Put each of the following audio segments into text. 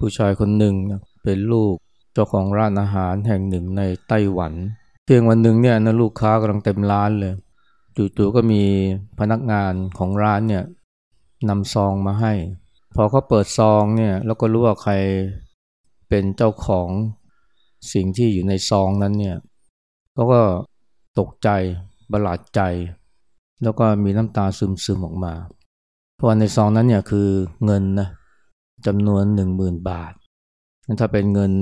ผู้ชายคนหนึ่งนะเป็นลูกเจ้าของร้านอาหารแห่งหนึ่งในไต้หวันเพียงวันหนึ่งเนี่ยนะลูกค้ากำลังเต็มร้านเลยจู่ๆก็มีพนักงานของร้านเนี่ยนำซองมาให้ พอเขาเปิดซองเนี่ยแล้วก็รู้ว่าใครเป็นเจ้าของสิ่งที่อยู่ในซองนั้นเนี่ยเขาก็ตกใจประหลาดใจ แล้วก็มีน้ำตาซึมๆออกมา เพราะในซองนั้นเนี่ยคือเงินนะ จำนวนหนึ่งหมื่นบาท ถ้าเป็นเงิน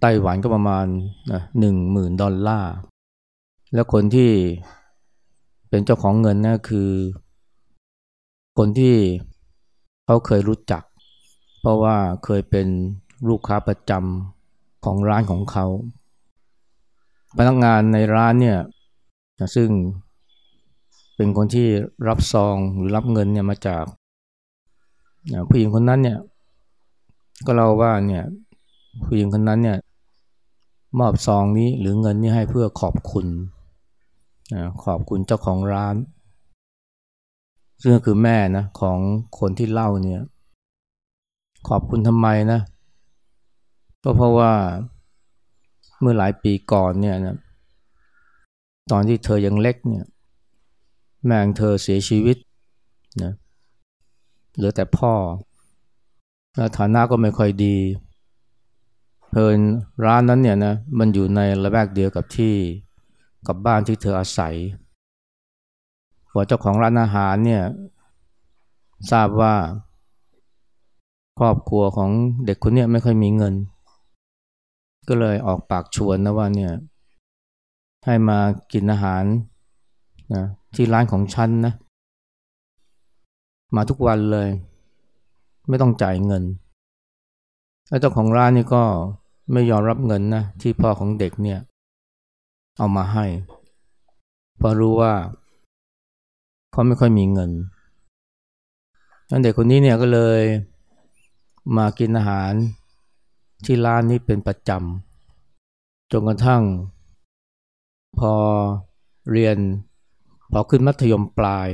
ไต้หวันก็ประมาณหนึ่งหมื่นดอลลาร์ แล้วคนที่เป็นเจ้าของเงินนะคือ คนที่เขาเคยรู้จัก เพราะว่าเคยเป็นลูกค้าประจำของร้านของเขา พนักงานในร้านเนี่ยซึ่งเป็นคนที่รับซองหรือรับเงินเนี่ยมาจาก ผู้หญิงคนนั้นเนี่ยก็เล่าว่าเนี่ยผู้หญิงคนนั้นเนี่ยมอบซองนี้หรือเงินนี้ให้เพื่อขอบคุณขอบคุณเจ้าของร้าน ซึ่งก็คือแม่นะของคนที่เล่าเนี่ยขอบคุณทำไมนะก็เพราะว่าเมื่อหลายปีก่อนเนี่ยนะตอนที่เธอยังเล็กเนี่ยแม่งเธอเสียชีวิตนะเหลือแต่พ่อฐานะก็ไม่ค่อยดีเพลินร้านนั้นเนี่ยนะมันอยู่ในระแวกเดียวกับที่กับบ้านที่เธออาศัยหัวเจ้าของร้านอาหารเนี่ยทราบว่า ครอบครัวของเด็กคนนี้ไม่ค่อยมีเงิน ก็เลยออกปากชวนนะว่าเนี่ยให้มากินอาหารนะที่ร้านของฉันนะ มาทุกวันเลย ไม่ต้องจ่ายเงินแล้วเจ้าของร้านนี่ก็ไม่ยอมรับเงินนะที่พ่อของเด็กเนี่ย เอามาให้เพราะรู้ว่าเขาไม่ค่อยมีเงินนั่นเด็กคนนี้เนี่ยก็เลยมากินอาหารที่ร้านนี้เป็นประจำจนกระทั่ง พอเรียนพอขึ้นมัธยมปลาย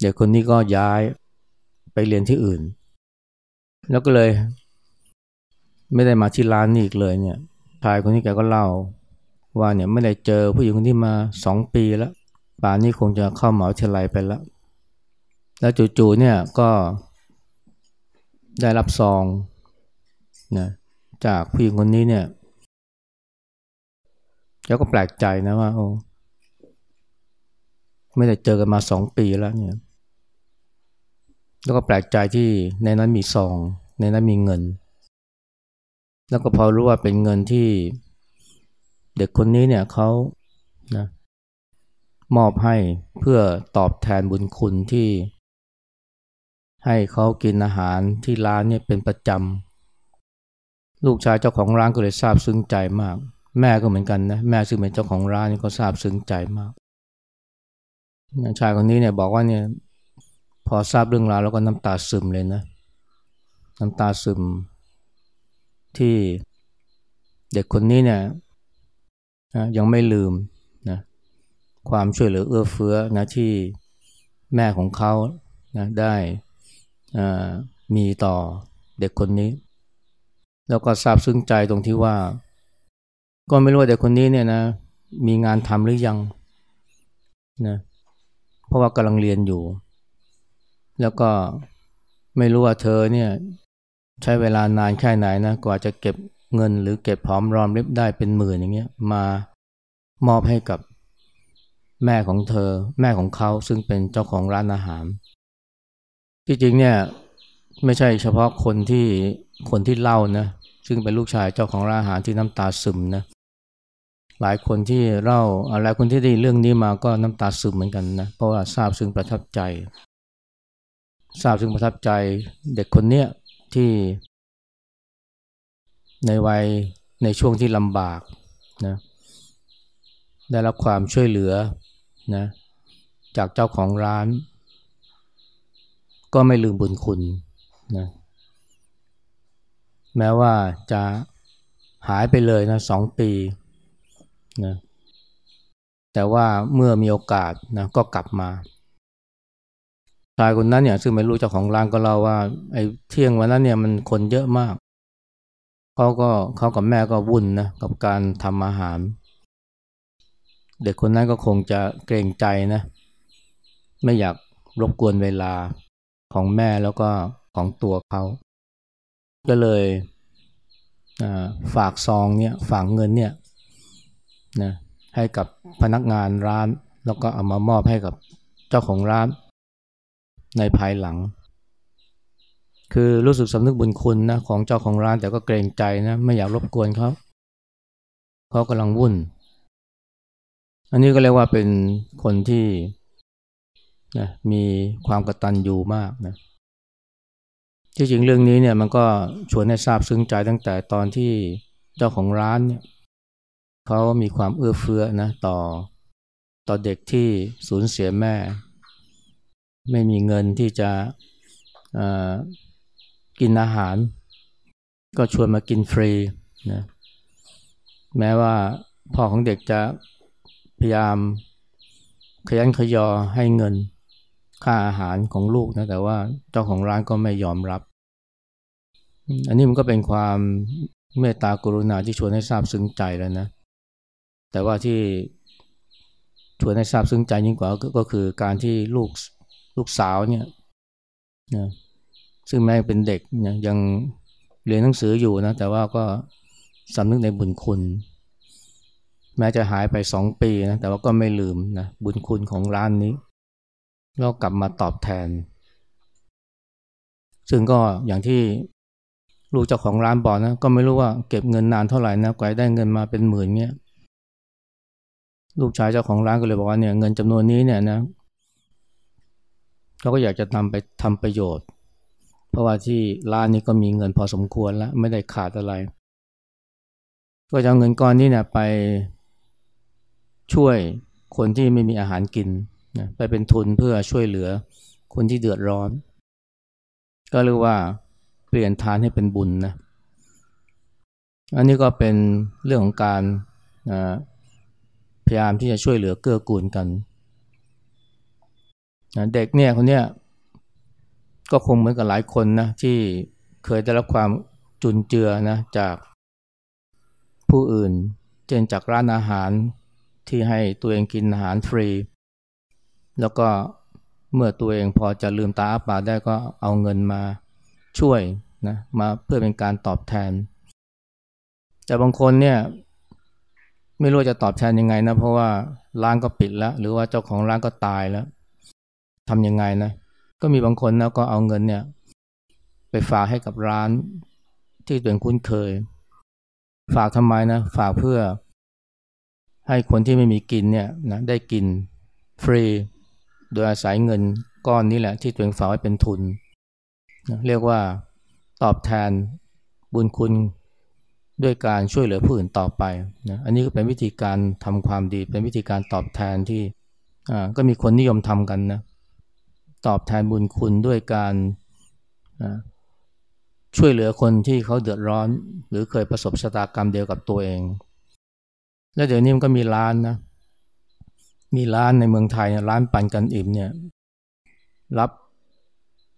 เด็กคนนี้ก็ย้ายไปเรียนที่อื่น แล้วก็เลย ไม่ได้มาที่ร้านนี้อีกเลยเนี่ยชายคนนี้แกก็เล่า ว่าเนี่ยไม่ได้เจอผู้หญิงคนที่มาสองปีแล้วป่านนี้คงจะเข้าหมหาวิทยาลัยไปแล้ว แล้วจู่ๆเนี่ยก็ได้รับซองนะจากผู้หญิงคนนี้เนี่ยแล้วก็แปลกใจนะว่าโอ้ไม่ได้เจอกันมาสองปีแล้วเนี่ย แล้วก็แปลกใจที่ในนั้นมีซอง ในนั้นมีเงิน แล้วก็พอรู้ว่าเป็นเงินที่เด็กคนนี้เนี่ยเขานะมอบให้เพื่อตอบแทนบุญคุณที่ ให้เขากินอาหารที่ร้านเนี่ยเป็นประจำลูกชายเจ้าของร้านก็เลยซาบซึ้งใจมาก แม่ก็เหมือนกันนะแม่ซึ่งเป็นเจ้าของร้านก็ซาบซึ้งใจมากชายคนนี้เนี่ยบอกว่าเนี่ย พอทราบเรื่องราวแล้วก็น้ำตาซึมเลยนะ น้ำตาซึมที่เด็กคนนี้เนี่ยยังไม่ลืมนะความช่วยเหลือเอื้อเฟื้อนะที่แม่ของเขานะได้มีต่อเด็กคนนี้ แล้วก็ซาบซึ้งใจตรงที่ว่า ก็ไม่รู้ว่าเด็กคนนี้เนี่ยนะมีงานทำหรือยังนะเพราะว่ากำลังเรียนอยู่ แล้วก็ไม่รู้ว่าเธอเนี่ยใช้เวลานานแค่ไหนนะกว่าจะเก็บเงินหรือเก็บพร้อมรอมริบได้เป็นหมื่นอย่างเงี้ยมามอบให้กับแม่ของเธอ แม่ของเขาซึ่งเป็นเจ้าของร้านอาหาร ที่จริงเนี่ยไม่ใช่เฉพาะคนที่คนที่เล่านะซึ่งเป็นลูกชายเจ้าของร้านอาหารที่น้ำตาซึมนะหลายคนที่เล่าหลายคนที่ได้เรื่องนี้มาก็น้ำตาซึมเหมือนกันนะเพราะว่าทราบซึ้งประทับใจ ทราบซึ้งประทับใจเด็กคนเนี้ยที่ในวัยในช่วงที่ลำบากนะได้รับความช่วยเหลือนะจากเจ้าของร้าน ก็ไม่ลืมบุญคุณนะแม้ว่าจะหายไปเลยนะสองปีนะแต่ว่าเมื่อมีโอกาสนะก็กลับมาายคนนั้นเนี่ยซึ่งไม่รู้เจ้าของร้านก็เล่าว่าไอ้เที่ยงวันนั้นเนี่ยมันคนเยอะมากเขาก็เขากับแม่ก็วุ่นนะกับการทำอาหาร เด็กคนนั้นก็คงจะเกรงใจนะ ไม่อยากรบกวนเวลาของแม่แล้วก็ของตัวเขาก็เลยฝากซองเนี่ยฝากเงินเนี่ยนะให้กับพนักงานร้าน แล้วก็เอามามอบให้กับเจ้าของร้าน ในภายหลัง คือรู้สึกสำนึกบุญคุณนะของเจ้าของร้านแต่ก็เกรงใจนะไม่อยากรบกวนเขาเขากำลังวุ่น อันนี้ก็เรียกว่าเป็นคนที่นะมีความกระตัญญูมากนะที่จริงเรื่องนี้เนี่ยมันก็ชวนให้ทราบซึ้งใจตั้งแต่ตอนที่เจ้าของร้านเนี่ยเขามีความเอื้อเฟื้อนะต่อต่อเด็กที่สูญเสียแม่ ไม่มีเงินที่จะกินอาหาร ก็ชวนมากินฟรีนะแม้ว่าพ่อของเด็กจะพยายามขยันขยอให้เงินค่าอาหารของลูกนะแต่ว่าเจ้าของร้านก็ไม่ยอมรับ อันนี้มันก็เป็นความเมตตากรุณาที่ชวนให้ทราบซึ้งใจแล้วนะ แต่ว่าที่ชวนให้ทราบซึ้งใจยิ่งกว่าก็คือการที่ลูก ลูกสาวเนี่ยนะซึ่งแม่เป็นเด็กเนี่ยยังเรียนหนังสืออยู่นะ แต่ว่าก็สำนึกในบุญคุณ แม้จะหายไปสองปีนะ แต่ว่าก็ไม่ลืมนะบุญคุณของร้านนี้แล้วกลับมาตอบแทน ซึ่งก็อย่างที่ลูกเจ้าของร้านบอกนะ ก็ไม่รู้ว่าเก็บเงินนานเท่าไหร่นะกว่าได้เงินมาเป็นหมื่นเนี่ยลูกชายเจ้าของร้านก็เลยบอกว่าเนี่ยเงินจำนวนนี้เนี่ยนะ เขาก็อยากจะนำไปทำประโยชน์ เพราะว่าที่ร้านนี้ก็มีเงินพอสมควรแล้วไม่ได้ขาดอะไร ก็จะเอาเงินก้อนนี้เนี่ยไปช่วยคนที่ไม่มีอาหารกินนะไปเป็นทุนเพื่อช่วยเหลือคนที่เดือดร้อน ก็เรียกว่าเปลี่ยนทานให้เป็นบุญนะอันนี้ก็เป็นเรื่องของการพยายามที่จะช่วยเหลือเกื้อกูลกัน เด็กเนี่ยคนเนี้ยก็คงเหมือนกับหลายคนนะที่เคยได้รับความจุนเจือนะจากผู้อื่น เช่นจากร้านอาหารที่ให้ตัวเองกินอาหารฟรี แล้วก็เมื่อตัวเองพอจะลืมตาอ้าปากได้ก็เอาเงินมาช่วยนะมาเพื่อเป็นการตอบแทน แต่บางคนเนี่ยไม่รู้จะตอบแทนยังไงนะเพราะว่าร้านก็ปิดแล้ว หรือว่าเจ้าของร้านก็ตายแล้ว ทำยังไงนะ ก็มีบางคนนะก็เอาเงินเนี่ย ไปฝากให้กับร้านที่ตัวเองคุ้นเคย ฝากทำไมนะ ฝากเพื่อ ให้คนที่ไม่มีกินเนี่ยนะได้กินฟรี โดยอาศัยเงินก้อนนี้แหละ ที่ตัวเองฝากไว้เป็นทุนเรียกว่าตอบแทนบุญคุณด้วยการช่วยเหลือผู้อื่นต่อไปนะอันนี้ก็เป็นวิธีการทำความดี เป็นวิธีการตอบแทนที่ก็มีคนนิยมทำกันนะ ตอบแทนบุญคุณด้วยการช่วยเหลือคนที่เขาเดือดร้อน หรือเคยประสบชะตากรรมเดียวกับตัวเอง แล้วเดี๋ยวนี้มันก็มีร้านนะ มีร้านในเมืองไทยร้านปันกันอิ่มเนี่ยรับ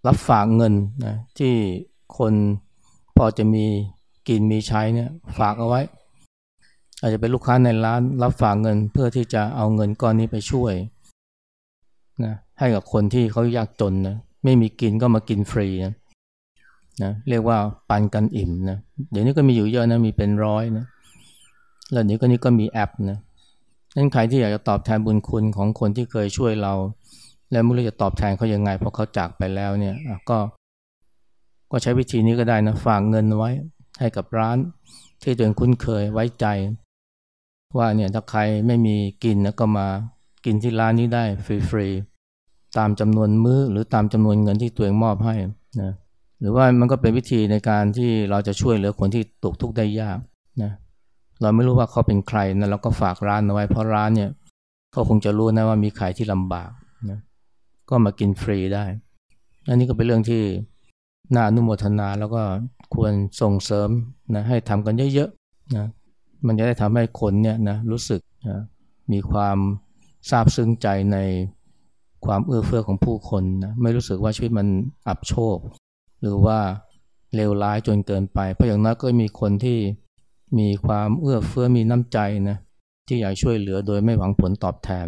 รับฝากเงินนะที่คนพอจะมีกินมีใช้เนี่ยฝากเอาไว้ อาจจะเป็นลูกค้าในร้านรับฝากเงินเพื่อที่จะเอาเงินก้อนนี้ไปช่วยนะ ให้กับคนที่เขายากจนนะไม่มีกินก็มากินฟรีนะนะเรียกว่าปันกันอิ่มนะเดี๋ยวนี้ก็มีอยู่เยอะนะมีเป็นร้อยนะแล้วนี้ก็นี้ก็มีแอปนะนั้นใครที่อยากจะตอบแทนบุญคุณของคนที่เคยช่วยเรา แล้วไม่รู้จะตอบแทนเขายังไงเพราะเขาจากไปแล้วเนี่ยก็ก็ใช้วิธีนี้ก็ได้นะฝากเงินไว้ให้กับร้านที่ตัวเองคุ้นเคยไว้ใจ ว่าเนี่ยถ้าใครไม่มีกินนะก็มากินที่ร้านนี้ได้ฟรีๆ ตามจำนวนมื้อหรือตามจำนวนเงินที่ตัวเองมอบให้นะหรือว่ามันก็เป็นวิธีในการที่เราจะช่วยเหลือคนที่ตกทุกข์ได้ยากนะเราไม่รู้ว่าเขาเป็นใครนะเราก็ฝากร้านเอาไว้เพราะร้านเนี่ยเขาคงจะรู้นะว่ามีใครที่ลำบากนะก็มากินฟรีได้อันนี้ก็เป็นเรื่องที่น่าอนุโมทนาแล้วก็ควรส่งเสริมนะให้ทำกันเยอะๆนะมันจะได้ทำให้คนเนี่ยนะรู้สึกนะมีความซาบซึ้งใจใน ความเอื้อเฟื้อของผู้คนนะไม่รู้สึกว่าชีวิตมันอับโชค หรือว่าเลวร้ายจนเกินไป เพราะอย่างน้อยก็มีคนที่มีความเอื้อเฟื้อมีน้ำใจนะที่อยากช่วยเหลือโดยไม่หวังผลตอบแทน